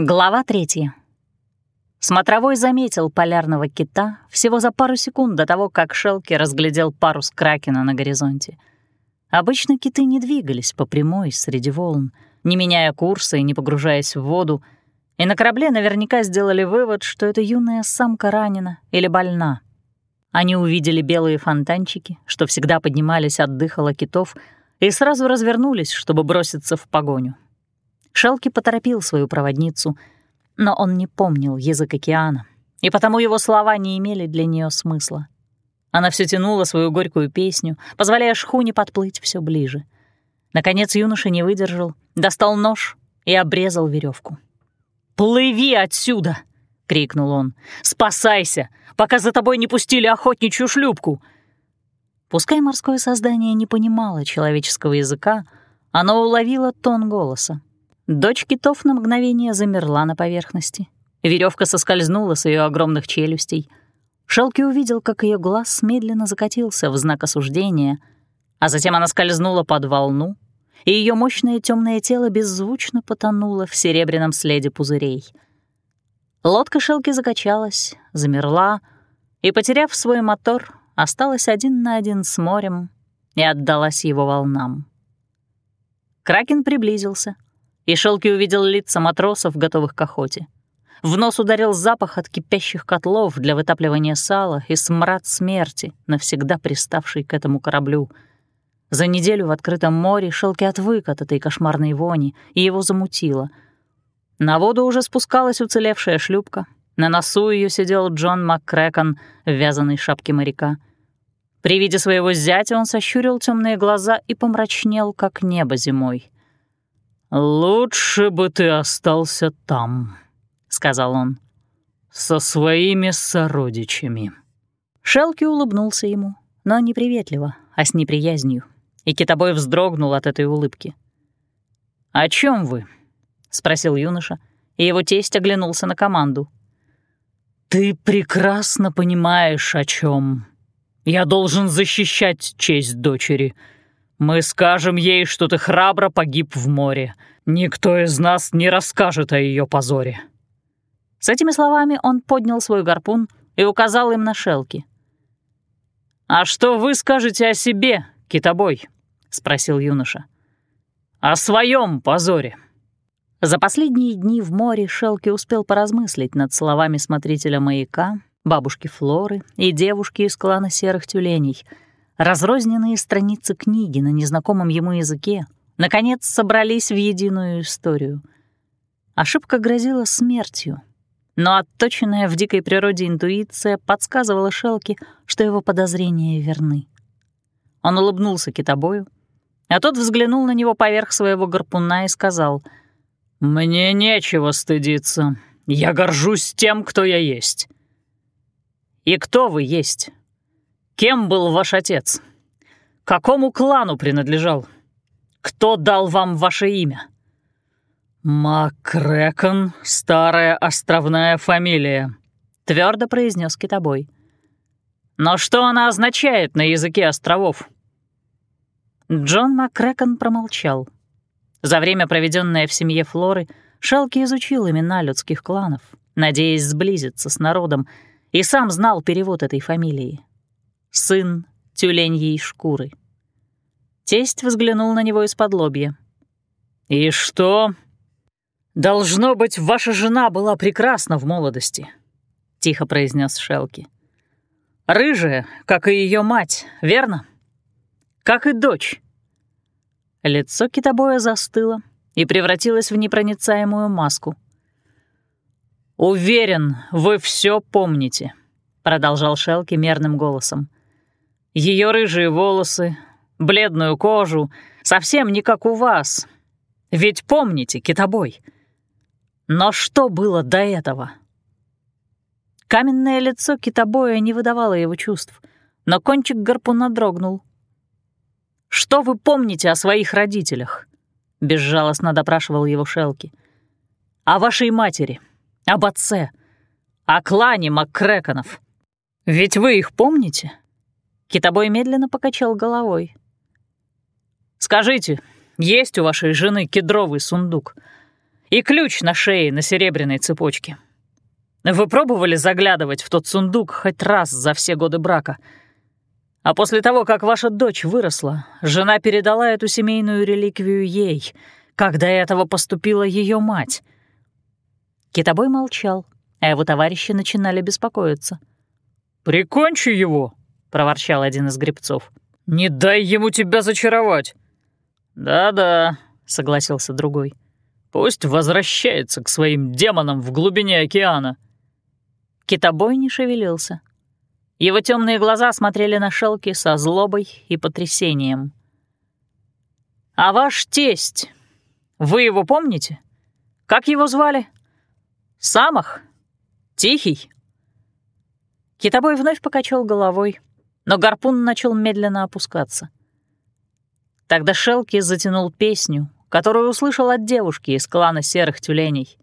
Глава третья. Смотровой заметил полярного кита всего за пару секунд до того, как Шелки разглядел парус кракена на горизонте. Обычно киты не двигались по прямой среди волн, не меняя курса и не погружаясь в воду, и на корабле наверняка сделали вывод, что эта юная самка ранена или больна. Они увидели белые фонтанчики, что всегда поднимались от дыхала китов, и сразу развернулись, чтобы броситься в погоню. Шелки поторопил свою проводницу, но он не помнил язык океана, и потому его слова не имели для нее смысла. Она все тянула свою горькую песню, позволяя шхуне подплыть все ближе. Наконец юноша не выдержал, достал нож и обрезал веревку. «Плыви отсюда!» — крикнул он. «Спасайся, пока за тобой не пустили охотничью шлюпку!» Пускай морское создание не понимало человеческого языка, оно уловило тон голоса. Дочь китов на мгновение замерла на поверхности. Веревка соскользнула с ее огромных челюстей. Шелки увидел, как ее глаз медленно закатился в знак осуждения, а затем она скользнула под волну, и ее мощное темное тело беззвучно потонуло в серебряном следе пузырей. Лодка Шелки закачалась, замерла и, потеряв свой мотор, осталась один на один с морем и отдалась его волнам. Кракен приблизился — и Шелки увидел лица матросов, готовых к охоте. В нос ударил запах от кипящих котлов для вытапливания сала и смрад смерти, навсегда приставший к этому кораблю. За неделю в открытом море Шелки отвык от этой кошмарной вони, и его замутило. На воду уже спускалась уцелевшая шлюпка. На носу ее сидел Джон МакКрэкон в вязаной шапке моряка. При виде своего зятя он сощурил темные глаза и помрачнел, как небо зимой. «Лучше бы ты остался там», — сказал он, — «со своими сородичами». Шелки улыбнулся ему, но не приветливо, а с неприязнью, и китобой вздрогнул от этой улыбки. «О чем вы?» — спросил юноша, и его тесть оглянулся на команду. «Ты прекрасно понимаешь, о чем. Я должен защищать честь дочери», мы скажем ей, что ты храбро погиб в море. Никто из нас не расскажет о ее позоре». С этими словами он поднял свой гарпун и указал им на шелки. «А что вы скажете о себе, китобой?» — спросил юноша. «О своем позоре». За последние дни в море Шелки успел поразмыслить над словами смотрителя маяка, бабушки Флоры и девушки из клана серых тюленей — Разрозненные страницы книги на незнакомом ему языке наконец собрались в единую историю. Ошибка грозила смертью, но отточенная в дикой природе интуиция подсказывала Шелке, что его подозрения верны. Он улыбнулся китобою, а тот взглянул на него поверх своего гарпуна и сказал, «Мне нечего стыдиться. Я горжусь тем, кто я есть». «И кто вы есть?» Кем был ваш отец? Какому клану принадлежал? Кто дал вам ваше имя?» «Макрекон — старая островная фамилия», — твердо произнес китобой. «Но что она означает на языке островов?» Джон Макрекон промолчал. За время, проведенное в семье Флоры, Шелки изучил имена людских кланов, надеясь сблизиться с народом, и сам знал перевод этой фамилии сын тюленьей шкуры. Тесть взглянул на него из-под лобья. «И что? Должно быть, ваша жена была прекрасна в молодости», — тихо произнес Шелки. «Рыжая, как и ее мать, верно? Как и дочь». Лицо китобоя застыло и превратилось в непроницаемую маску. «Уверен, вы все помните», — продолжал Шелки мерным голосом. Ее рыжие волосы, бледную кожу, совсем не как у вас. Ведь помните, китобой. Но что было до этого? Каменное лицо китобоя не выдавало его чувств, но кончик гарпуна дрогнул. «Что вы помните о своих родителях?» — безжалостно допрашивал его Шелки. «О вашей матери, об отце, о клане Маккреконов. Ведь вы их помните?» Китобой медленно покачал головой. «Скажите, есть у вашей жены кедровый сундук? и ключ на шее на серебряной цепочке. Вы пробовали заглядывать в тот сундук хоть раз за все годы брака? А после того, как ваша дочь выросла, жена передала эту семейную реликвию ей, как до этого поступила ее мать. Китобой молчал, а его товарищи начинали беспокоиться. «Прикончи его!» — проворчал один из гребцов. «Не дай ему тебя зачаровать!» «Да-да», — согласился другой. «Пусть возвращается к своим демонам в глубине океана». Китобой не шевелился. Его темные глаза смотрели на Шелки со злобой и потрясением. «А ваш тесть, вы его помните? Как его звали? Самах? Тихий?» Китобой вновь покачал головой, но гарпун начал медленно опускаться. Тогда Шелки затянул песню, которую услышал от девушки из клана серых тюленей.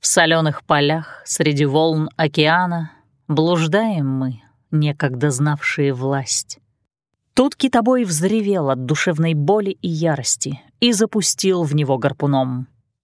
В соленых полях среди волн океана блуждаем мы, некогда знавшие власть. Тут китобой взревел от душевной боли и ярости и запустил в него гарпуном.